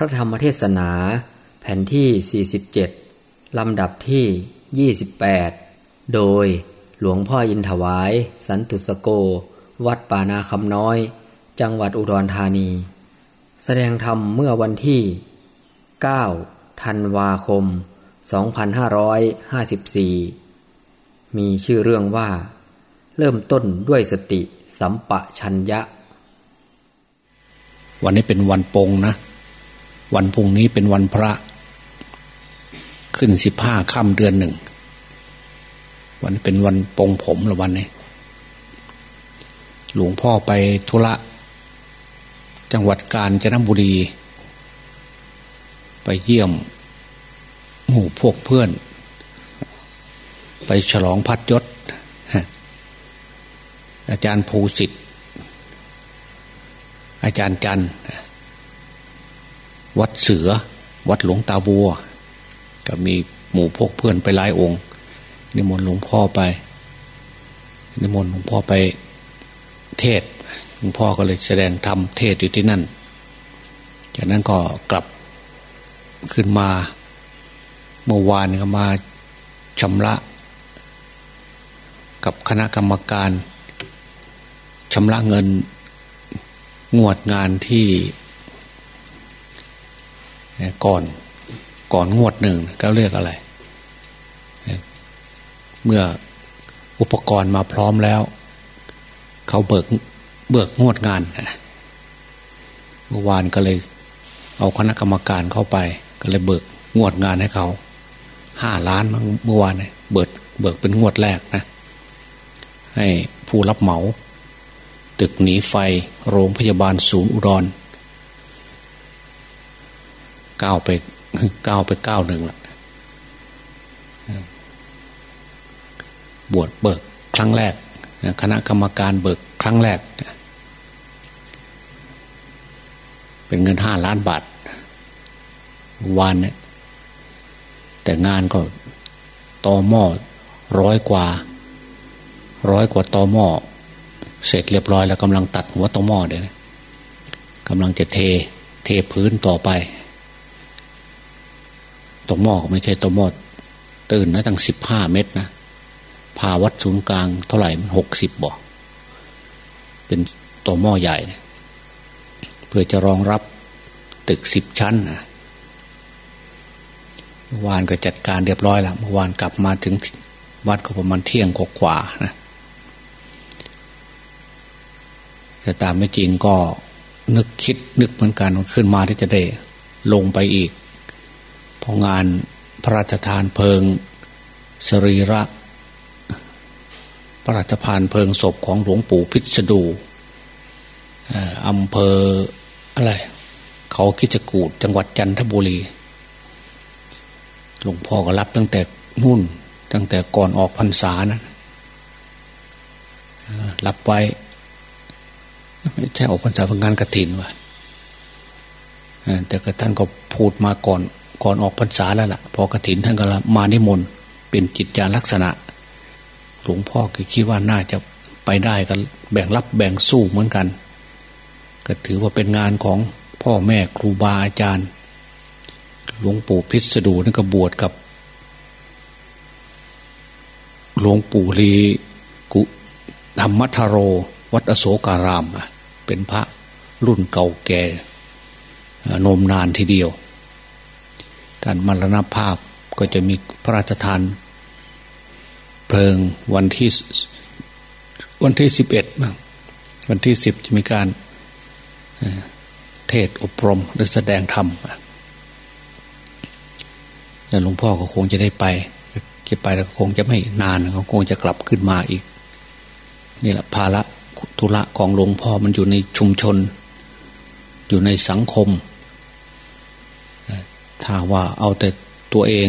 ระธรรมเทศนา แผ่นที่ 47 ลำดับที่ 28 โดยหลวงพ่ออินถวาย สันตุสโก วัดป่านาคำน้อย จังหวัดอุดรธานี แสดงธรรมเมื่อวันที่ 9 ธันวาคม 2554 มีชื่อเรื่องว่า เริ่มต้นด้วยสติสัมปชัญญะ วันนี้เป็นวันปงนะ วันพุ่งนี้เป็นวันพระ ขึ้นสิบห้าค่ำเดือนหนึ่ง วันเป็นวันปงผมละวันนี้ หลวงพ่อไปธุระ จังหวัดกาญจนบุรี ไปเยี่ยม หมู่พวกเพื่อน ไปฉลองพัดยศ อาจารย์ภูสิทธิ์อาจารย์จันทร์ วัดเสือ วัดหลวงตาบัว ก็มีหมู่พวกเพื่อนไปหลายองค์ นิมนต์หลวงพ่อไป นิมนต์หลวงพ่อไปเทศหลวงพ่อก็เลยแสดงธรรมเทศอยู่ที่นั่น จากนั้นก็กลับขึ้นมาเมื่อวานก็มาชำระ กับคณะกรรมการชำระเงินงวดงานที่ ก่อนก่อนงวดหนึ่งก็เรียกอะไร เมื่ออุปกรณ์มาพร้อมแล้ว เขาเบิกเบิกงวดงานเมื่อวานก็เลย เอาคณะกรรมการเข้าไป ก็เลยเบิกงวดงานให้เขาห้าล้านเมื่อวานเบิกเบิกเป็นงวดแรกนะ ให้ผู้รับเหมา ตึกหนีไฟโรงพยาบาลศูนย์อุดร ก้าวไปก้าวไปก้าวหนึ่งละบวชเบิกครั้งแรก คณะกรรมการเบิกครั้งแรก เป็นเงินห้าล้านบาทวานเนี่ยแต่งานก็ตอหม้อร้อยกว่า ร้อยกว่าตอหม้อเสร็จเรียบร้อยแล้วกำลังตัดหัวตอหม้อเดี๋ยวนะกำลังจะเท เทพื้นต่อไป ตหม้อไม่ใช่ตหม้อตื่นนะตั้งสิบห้าเมตรนะพาวัดศูนย์กลางเท่าไหร่มันหกสิบบ่เป็นตหม้อใหญ่ เพื่อจะรองรับตึกสิบชั้นนะเมื่อวานก็จัดการเรียบร้อยแล้วเมื่อวานกลับมาถึงวัดก็ประมาณเที่ยงกว่าๆนะแต่ตามไม่จริงก็นึกคิดนึกเหมือนกันขึ้นมาที่จะได้ลงไปอีก พองานพระราชทานเพลิงสรีระ พระราชทานเพลิงศพของหลวงปู่พิษดูอำเภออะไร เขาคิจกูดจังหวัดจันทบุรี หลวงพ่อก็รับตั้งแต่นู่น ตั้งแต่ก่อนออกพรรษานะรับไว้ ไม่ใช่ออกพรรษาเป็นงานกระถินวะแต่ก็ท่านก็พูดมาก่อน ก่อนออกพรรษาแล้วล่ะ พอกระถินท่านก็มานิมนต์เป็นจิตญาลักษณะ หลวงพ่อก็คิดว่าน่าจะไปได้กันแบ่งรับแบ่งสู้เหมือนกัน ก็ถือว่าเป็นงานของพ่อแม่ครูบาอาจารย์ หลวงปู่พิษดูนั่นก็บวชกับ หลวงปู่ลีกุธรรมทโร วัดอโศการาม เป็นพระรุ่นเก่าแก่นมนานทีเดียว ท่านมรณภาพก็จะมีพระราชทาน เพลิงวันที่วันที่สิบเอ็ดบ้งวันที่สิบจะมีการเทศอบรมหรือแสดงธรรมแล้วหลวงพ่อก็คงจะได้ไปจะไปแล้วคงจะไม่นานเขาคงจะกลับขึ้นมาอีก นี่แหละภาระธุระของหลวงพ่อมันอยู่ในชุมชน อยู่ในสังคม ถ้าว่าเอาแต่ตัวเอง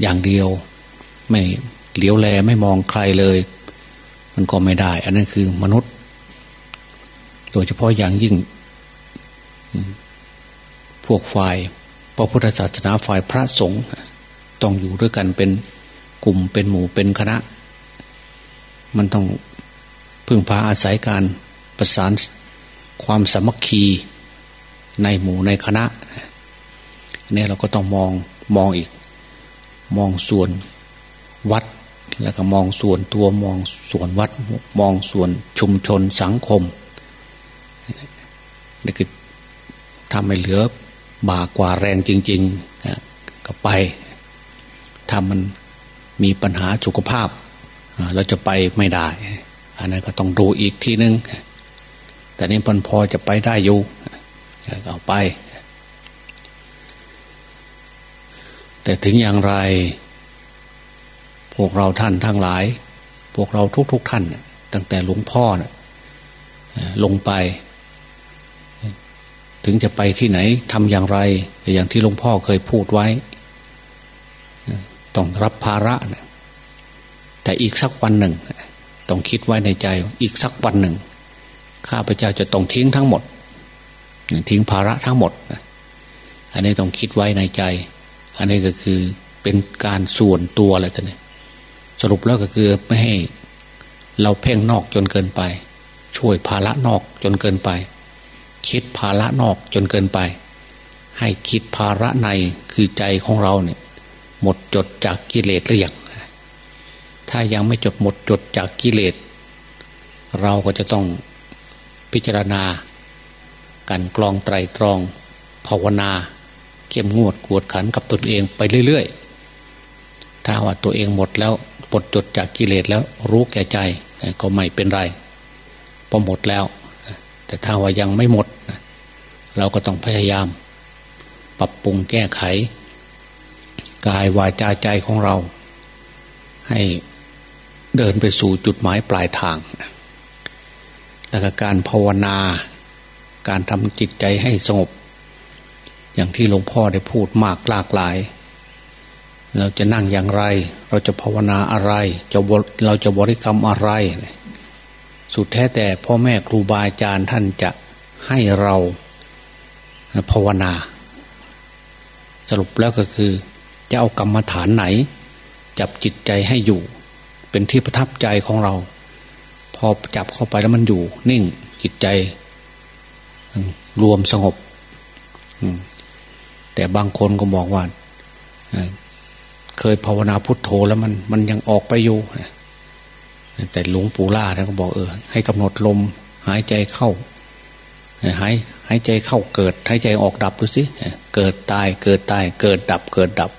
อย่างเดียว ไม่เหลียวแลไม่มองใครเลย มันก็ไม่ได้ อันนั้นคือมนุษย์ โดยเฉพาะอย่างยิ่ง พวกฝ่ายพระพุทธศาสนาฝ่ายพระสงฆ์ต้องอยู่ด้วยกันเป็นกลุ่มเป็นหมู่เป็นคณะ มันต้องพึ่งพาอาศัยการประสานความสามัคคีในหมู่ในคณะ เนี่ยเราก็ต้องมองมองอีก มองส่วนวัด แล้วก็มองส่วนตัวมองส่วนวัด มองส่วนชุมชนสังคมนี่คือทำให้เหลือบากว่าแรงจริงๆก็ไปถ้ามันมีปัญหาสุขภาพ เราจะไปไม่ได้ อันนั้นก็ต้องดูอีกทีนึง แต่นี้พันพอจะไปได้อยู่เอาไป แต่ถึงอย่างไร พวกเราท่านทั้งหลาย พวกเราทุกๆทท่าน ตั้งแต่หลวงพ่อนะลงไป ถึงจะไปที่ไหนทำอย่างไร อย่างที่หลวงพ่อเคยพูดไว้ ต้องรับภาระนะแต่อีกสักวันหนึ่ง ต้องคิดไว้ในใจ อีกสักวันหนึ่ง ข้าพเจ้าจะต้องทิ้งทั้งหมด ทิ้งภาระทั้งหมด อันนี้ต้องคิดไว้ในใจ อันนี้ก็คือเป็นการส่วนตัวอะไรต่างๆสรุปแล้วก็คือไม่ให้เราเพ่งนอกจนเกินไป ช่วยภาระนอกจนเกินไป คิดภาระนอกจนเกินไป ให้คิดภาระในคือใจของเราเนี่ย หมดจดจากกิเลสหรือยังถ้ายังไม่จดหมดจดจากกิเลส เราก็จะต้องพิจารณา กันกรองไตรตรองภาวนา เข้มงวดกวดขันกับตนเองไปเรื่อยๆ ถ้าว่าตัวเองหมดแล้วปลดจดจากกิเลสแล้วรู้แก่ใจก็ไม่เป็นไรพอหมดแล้ว แต่ถ้าว่ายังไม่หมด เราก็ต้องพยายาม ปรับปรุงแก้ไข กายวาจาใจของเรา ให้เดินไปสู่จุดหมายปลายทางแล้วก็การภาวนา การทำจิตใจให้สงบ อย่างที่หลวงพ่อได้พูดมากหลากหลาย เราจะนั่งอย่างไร เราจะภาวนาอะไรจะเราจะบริกรรมอะไร สุดแท้แต่พ่อแม่ครูบาอาจารย์ท่านจะให้เราภาวนา สรุปแล้วก็คือ จะเอากรรมฐานไหน จับจิตใจให้อยู่ เป็นที่ประทับใจของเรา พอจับเข้าไปแล้วมันอยู่ นิ่งจิตใจ รวมสงบ แต่บางคนก็บอกว่าเคยภาวนาพุทโธแล้วมันมันยังออกไปอยู่แต่หลวงปู่ล่าท่านก็บอกเออให้กำหนดลม หายใจเข้าหายหายใจเข้าเกิด หายใจออกดับดูสิเกิดตายเกิดตายเกิดดับเกิดดับ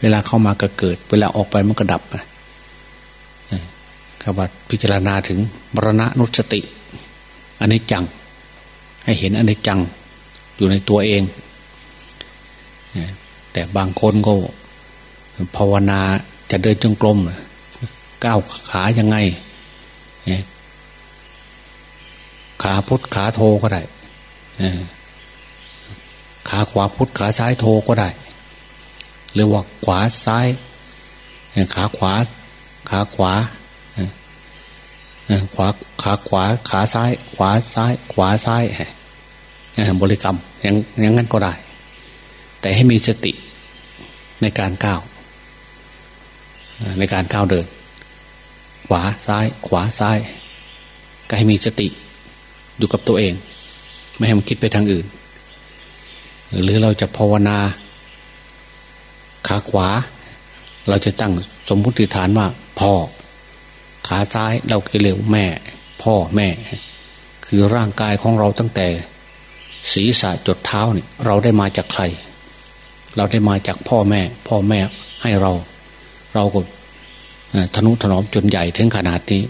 เวลาเข้ามาก็เกิด เวลาออกไปมันก็ดับนะคำว่าพิจารณาถึงมรณะนุสติอันนี้จัง ให้เห็นอนิจจังอยู่ในตัวเอง แต่บางคนก็ภาวนาจะเดินจงกรมก้าวขายังไงขาพุทธขาโทก็ได้ขาขวาพุทธขาซ้ายโทก็ได้หรือว่าขวาซ้ายขาขวา ขาขวาขวาขาขวา ขาซ้าย ขวาซ้าย ขวาซ้ายบริกรรมอย่างอย่างนั้นก็ได้ แต่ให้มีสติในการก้าวในการก้าวเดิน ขวาซ้าย ขวาซ้ายก็ให้มีสติอยู่กับตัวเอง ไม่ให้มันคิดไปทางอื่น หรือเราจะภาวนาขาขวา เราจะตั้งสมมุติฐานว่า พ่อ ขาซ้ายเราจะเรียกแม่ พ่อแม่ คือร่างกายของเราตั้งแต่ ศีรษะจดเท้าเนี่ยเราได้มาจากใคร เราได้มาจากพ่อแม่ พ่อแม่ให้เรา เราก็ทนุถนอมจนใหญ่ถึงขนาดนี้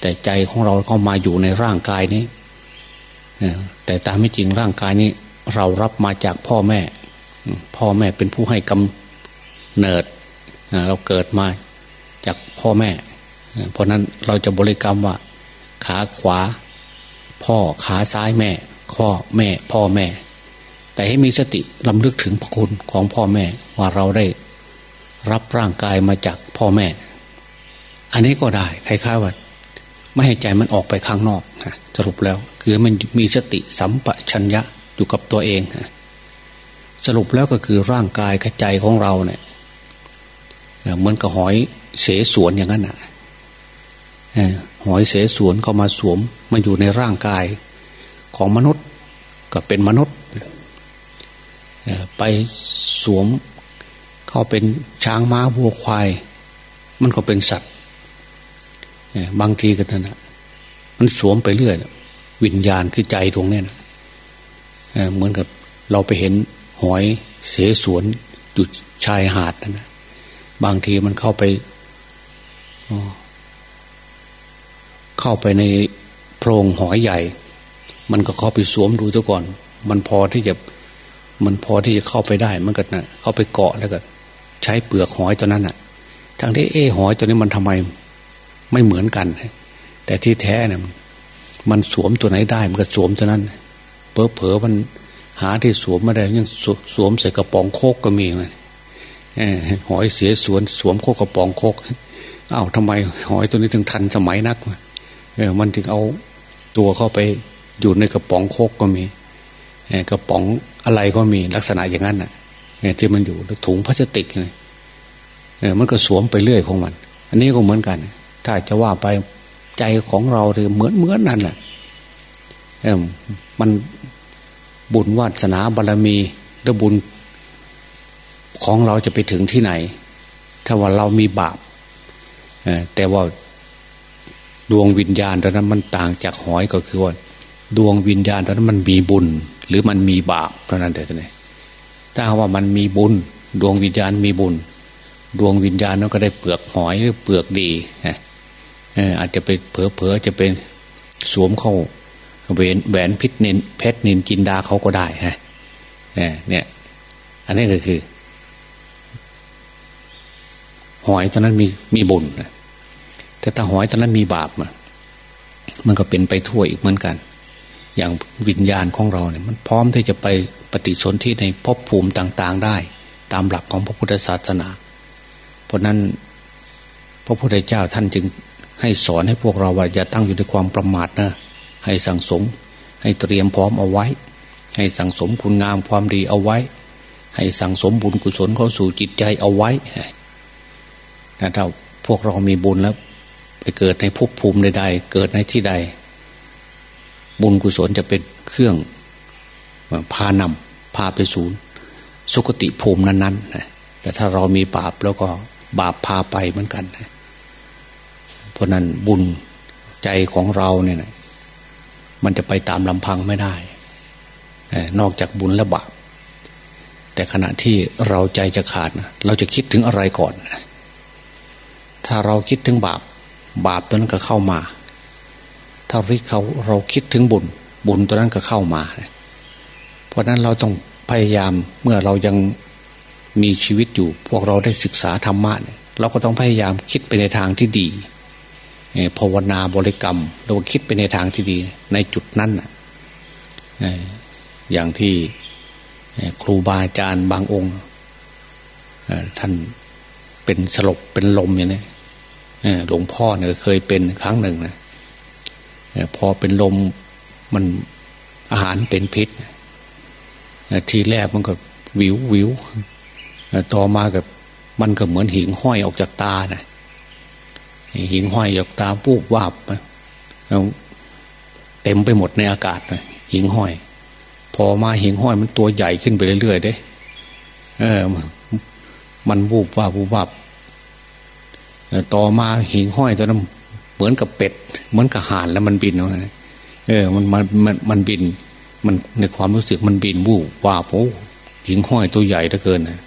แต่ใจของเราก็มาอยู่ในร่างกายนี้แต่ตามไม่จริงร่างกายนี้ เรารับมาจากพ่อแม่ พ่อแม่เป็นผู้ให้กำเนิดเราเกิดมาจากพ่อแม่ เพราะนั้นเราจะบริกรรมว่า ขาขวา พ่อขาซ้ายแม่พ่อแม่ พ่อแม่ แต่ให้มีสติลำลึกถึงพระคุณของพ่อแม่ว่าเราได้รับร่างกายมาจากพ่อแม่ อันนี้ก็ได้คล้ายๆว่าไม่ให้ใจมันออกไปข้างนอกนะสรุปแล้ว คือมันมีสติสัมปชัญญะอยู่กับตัวเองนะสรุปแล้วก็คือร่างกายกระใจของเราเนี่ยเหมือนกับหอยเสสวนอย่างนั้นนะหอยเสสวนก็มาสวมมาอยู่ในร่างกายของมนุษย์ ก็เป็นมนุษย์ ไปสวมเข้าเป็นช้างม้าวัวควาย มันก็เป็นสัตว์บางทีก็นั่นมันสวมไปเรื่อยวิญญาณคือใจตรงนี้นะเหมือนกับเราไปเห็นหอยเสสวนอยู่ชายหาดนะบางทีมันเข้าไปเข้าไปในโพรงหอยใหญ่ มันก็เข้าไปสวมดูซะก่อน มันพอที่จะ มันพอที่จะเข้าไปได้มันก็นะเข้าไปเกาะแล้วก็ ใช้เปลือกหอยตัวนั้นอะทั้งที่เอหอยตัวนี้มันทำไมไม่เหมือนกัน แต่ที่แท้เนี่ยมันสวมตัวไหนได้ มันก็สวมตัวนั้นเพอเพอมันหาที่สวมไมาได้ยังสวมใส่กระป๋องโคกก็มีมันหอยเสียสวนสวมโคกกระป๋องโคกอ้าวทำไมหอยตัวนี้ถึงทันสมัยนักเออมันถึงเอาตัวเข้าไปอยู่ในกระป๋องโคกก็มีกระป๋อง อะไรก็มีลักษณะอย่างนั้นอะที่มันอยู่ถุงพลาสติกเลยมันก็สวมไปเรื่อยของมัน อันนี้ก็เหมือนกัน ถ้าจะว่าไปใจของเราเือเหมือนเหมือนนั่นแหละมันบุญวาสนาบารรมีหรือบุญของเราจะไปถึงที่ไหน ถ้าว่าเรามีบาปแต่ว่าดวงวิญญาณตอนนั้นมันต่างจากหอยก็คือว่าดวงวิญญาณตอนนั้นมันมีบุญ หรือมันมีบาปเท่านั้นแต่ไหนถ้าว่ามันมีบุญ ดวงวิญญาณมีบุญ ดวงวิญญาณนั้นก็ได้เปลือกหอยหรือเปลือกดีอาจจะไปเผลอๆจะเป็นสวมเข้าแหวนแหวนพิษเนินเพชรนินจินดาเขาก็ได้ฮะเนี่ย อันนี้ก็คือ หอยตอนนั้นมีมีบุญแต่ถ้าหอยตอนนั้นมีบาปมันก็เป็นไปทั่วอีกเหมือนกัน อย่างวิญญาณของเราเนี่ยมันพร้อมที่จะไปปฏิสนธิในภพภูมิต่าง ๆ ได้ ตามหลักของพระพุทธศาสนา เพราะนั้นพระพุทธเจ้าท่านจึงให้สอนให้พวกเราว่าอย่าตั้งอยู่ในความประมาทนะ ให้สั่งสม ให้เตรียมพร้อมเอาไว้ ให้สั่งสมคุณงามความดีเอาไว้ ให้สั่งสมบุญกุศลเข้าสู่จิตใจเอาไว้ถ้าเราพวกเรามีบุญแล้ว ไปเกิดในภพภูมิใดๆเกิดในที่ใด บุญกุศลจะเป็นเครื่องพานำพาไปสู่สุคติภูมินั้นๆแต่ถ้าเรามีบาปแล้วก็บาปพาไปเหมือนกันเพราะนั้นบุญใจของเราเนี่ยมันจะไปตามลำพังไม่ได้นอกจากบุญและบาปแต่ขณะที่เราใจจะขาดเราจะคิดถึงอะไรก่อน ถ้าเราคิดถึงบาป บาปตัวนั้นก็เข้ามา ถ้าริเขาเราคิดถึงบุญ บุญตัวนั้นก็เข้ามา เพราะนั้นเราต้องพยายามเมื่อเรายังมีชีวิตอยู่ พวกเราได้ศึกษาธรรมะเนี่ยเราก็ต้องพยายามคิดไปในทางที่ดีภาวนาบริกรรมเราคิดไปในทางที่ดี ในจุดนั้นอย่างที่ครูบาอาจารย์บางองค์ท่านเป็นสลบเป็นลมอย่างนี้หลวงพ่อเนี่ยเคยเป็นครั้งหนึ่งนะ พอเป็นลมมันอาหารเป็นพิษ ทีแรกมันก็วิววิวต่อมากับมันก็เหมือนหิ่งห้อยออกจากตานะหิงห้อยหยกตาปูบวาบเต็มไปหมดในอากาศเลยหิงห้อย พอมาหิงห้อยมันตัวใหญ่ขึ้นไปเรื่อยๆเด้เออ มันวูบวาบวูบวาบต่อมาหิงห้อยตัวนั้น เหมือนกับเป็ด เหมือนกับห่านแล้วมันบินเออ มันมันมันมันบิน มันในความรู้สึกมันบินวูบว่าโอ้หิงห้อยตัวใหญ่เหลือเกินนะ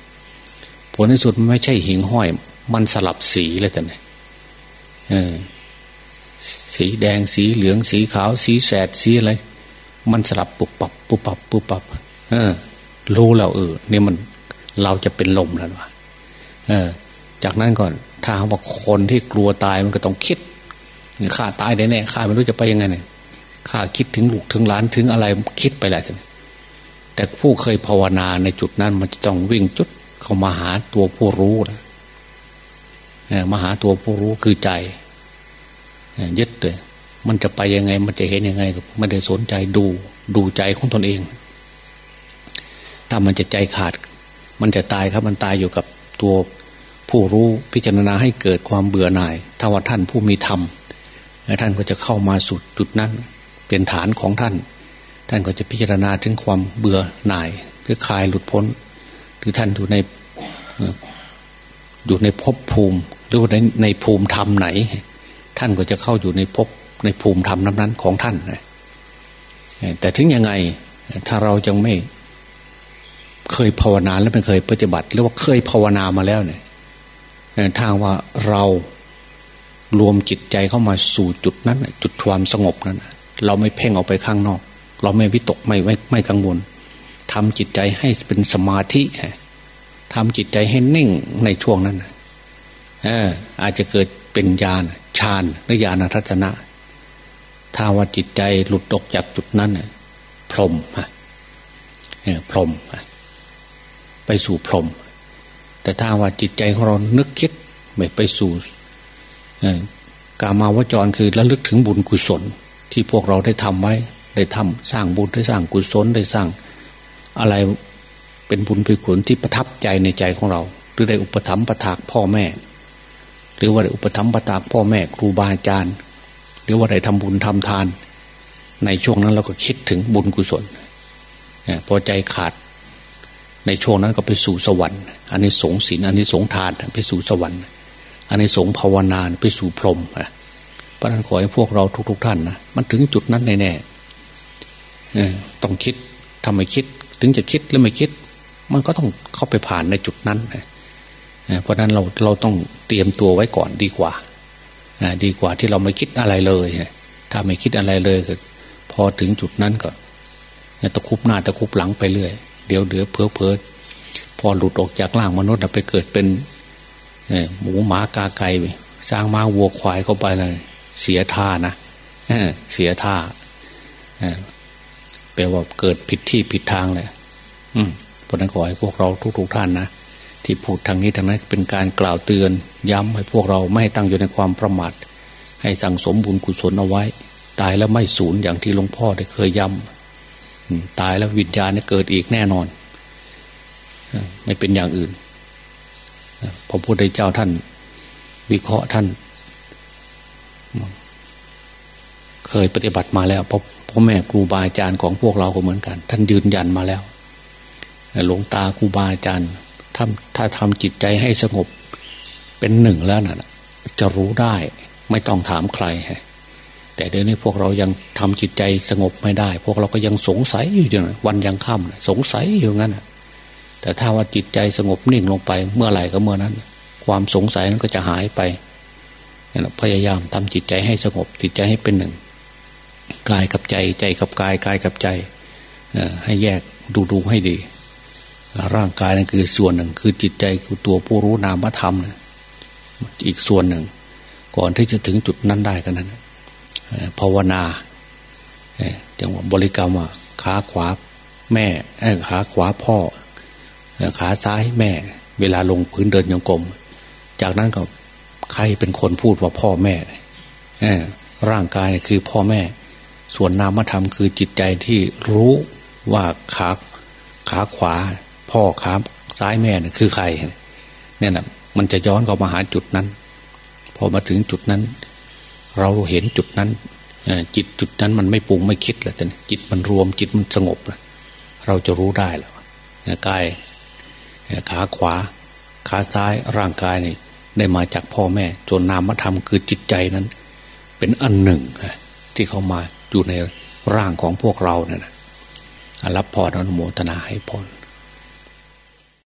ผลในสุดมันไม่ใช่หิงห้อย มันสลับสีเลยแต่เนี่ยสีแดงสีเหลืองสีขาว สีแสดสีอะไร มันสลับปุบปับปุบปับปุบปับ เออ รู้แล้วเออเนี่ยมันเราจะเป็นลมแล้ววะเออ จากนั้นก่อนถ้าว่าคนที่กลัวตายมันก็ต้องคิด ข้าตายแน่ๆข้าไม่รู้จะไปยังไงเนี่ยข้าคิดถึงลูกถึงหลานถึงอะไรคิดไปแหละแต่ผู้เคยภาวนาในจุดนั้น มันจะต้องวิ่งจุดเข้ามาหาตัวผู้รู้นะมาหาตัวผู้รู้คือใจยึดเลยมันจะไปยังไง มันจะเห็นยังไงไม่ได้สนใจดู ดูใจของตนเอง ถ้ามันจะใจขาด มันจะตายครับมันตายอยู่กับตัวผู้รู้พิจารณาให้เกิดความเบื่อหน่ายถ้าว่าท่านผู้มีธรรม ท่านก็จะเข้ามาสุดจุดนั้น เป็นฐานของท่าน ท่านก็จะพิจารณาถึงความเบื่อหน่ายหรือคลายหลุดพ้น หรือท่านอยู่ในอยู่ในภพภูมิหรือในในภูมิธรรมไหน ท่านก็จะเข้าอยู่ในภพในภูมิธรรมนั้นๆของท่านแต่ถึงยังไงถ้าเรายังไม่เคยภาวนาแล้วไม่เคยปฏิบัติ หรือว่าเคยภาวนามาแล้วเนี่ยทางว่าเรา รวมจิตใจเข้ามาสู่จุดนั้นจุดความสงบนั้น เราไม่เพ่งออกไปข้างนอก เราไม่วิตกไม่ไม่ไม่กังวลทำจิตใจให้เป็นสมาธิทำจิตใจให้นิ่งในช่วงนั้นเอออาจจะเกิดเป็นญาณฌานหรือญาณทัศนะ ถ้าว่าจิตใจหลุดตกจากจุดนั้นพรมพรมไปสู่พรมแต่ถ้าว่าจิตใจของเรานึกคิดไม่ไปสู่ กามาวจรคือระลึกถึงบุญกุศล ที่พวกเราได้ทำไว้ ได้ทำสร้างบุญได้สร้างกุศลได้สร้างอะไรเป็นบุญเป็นกุศลที่ประทับใจในใจของเรา หรือได้อุปถัมภ์ประทากพ่อแม่ หรือว่าได้อุปถัมภ์ประทากพ่อแม่ครูบาอาจารย์ หรือว่าได้ทำบุญทำทาน ในช่วงนั้นเราก็คิดถึงบุญกุศลพอใจขาดในช่วงนั้นก็ไปสู่สวรรค์อันนี้สงศีลอันนี้สงทานไปสู่สวรรค์ อันนี้สงภาวนาไปสู่พรมเพราะนั้นขอให้พวกเราทุกๆทท่านนะมันถึงจุดนั้นแน่ๆต้องคิดทำไมคิด ถึงจะคิดหรือไม่คิด มันก็ต้องเข้าไปผ่านในจุดนั้นเพราะนั้นเราเราต้องเตรียมตัวไว้ก่อนดีกว่าดีกว่าที่เราไม่คิดอะไรเลยถ้าไม่คิดอะไรเลยพอถึงจุดนั้นก็ตะคุบหน้าตะคุบหลังไปเรื่อย เดี๋ยวเดือเพอเพอพอหลุดออกจากร่างมนุษย์ไปเกิดเป็น หมูหมากาไก่สร้างมาวัวควายเข้าไปเลยเสียท่านะเสียท่าแปลว่าเกิดผิดที่ผิดทางเลยเพราะนั้นขอให้พวกเราทุกๆทท่านนะที่พูดทางนี้ทางนั้นเป็นการกล่าวเตือน ย้ำให้พวกเราไม่ให้ตั้งอยู่ในความประมาทให้สั่งสมบุญกุศลเอาไว้ ตายแล้วไม่สูญอย่างที่หลวงพ่อได้เคยย้ำตายแล้ววิญญาณเกิดอีกแน่นอน ไม่เป็นอย่างอื่น พระพุทธเจ้าท่าน วิเคราะห์ท่าน เคยปฏิบัติมาแล้วพ่อพ่อแม่ครูบาอาจารย์ของพวกเราก็เหมือนกัน ท่านยืนยันมาแล้วหลวงตาครูบาอาจารย์ถ้าถ้าทำจิตใจให้สงบเป็นหนึ่งแล้วนะ่ะ จะรู้ได้ไม่ต้องถามใครแต่เดี๋ยวนี้พวกเรายังทำจิตใจสงบไม่ได้ พวกเราก็ยังสงสัยอยู่อย่างวันยังค่ำสงสัยอยู่งั้น แต่ถ้าว่าจิตใจสงบนิ่งลงไป เมื่อไหร่ก็เมื่อนั้น ความสงสัยนั้นก็จะหายไปพยายามทำจิตใจให้สงบจิตใจให้เป็นหนึ่งกายกับใจใจกับกายกายกับใจให้แยกดูดูให้ดี ร่างกายนั่นคือส่วนหนึ่ง คือจิตใจคือตัวผู้รู้นามธรรม อีกส่วนหนึ่ง ก่อนที่จะถึงจุดนั้นได้กันนั้นภาวนาจังหวะบริกรรมว่าขาขวาแม่ขาขวาพ่อ ขาซ้ายแม่ เวลาลงพื้นเดินโยงกลม จากนั้นก็ใครเป็นคนพูดว่าพ่อแม่ร่างกายคือพ่อแม่ ส่วนนามธรรมคือจิตใจที่รู้ว่าขาขาขวา พ่อขาซ้ายแม่คือใครเนี่ยนะมันจะย้อนเข้ามาหาจุดนั้น พอมาถึงจุดนั้น เราเห็นจุดนั้นจิตจุดนั้นมันไม่ปรุงไม่คิดแล้วแต่จิตมันรวมจิตมันสงบ เราจะรู้ได้แล้วกาย ขาขวา ขาซ้ายร่างกายนี่ได้มาจากพ่อแม่จนนามธรรมคือจิตใจนั้น เป็นอันหนึ่งที่เข้ามาอยู่ในร่างของพวกเราเนี่ยรับพรอนุโมทนาให้พร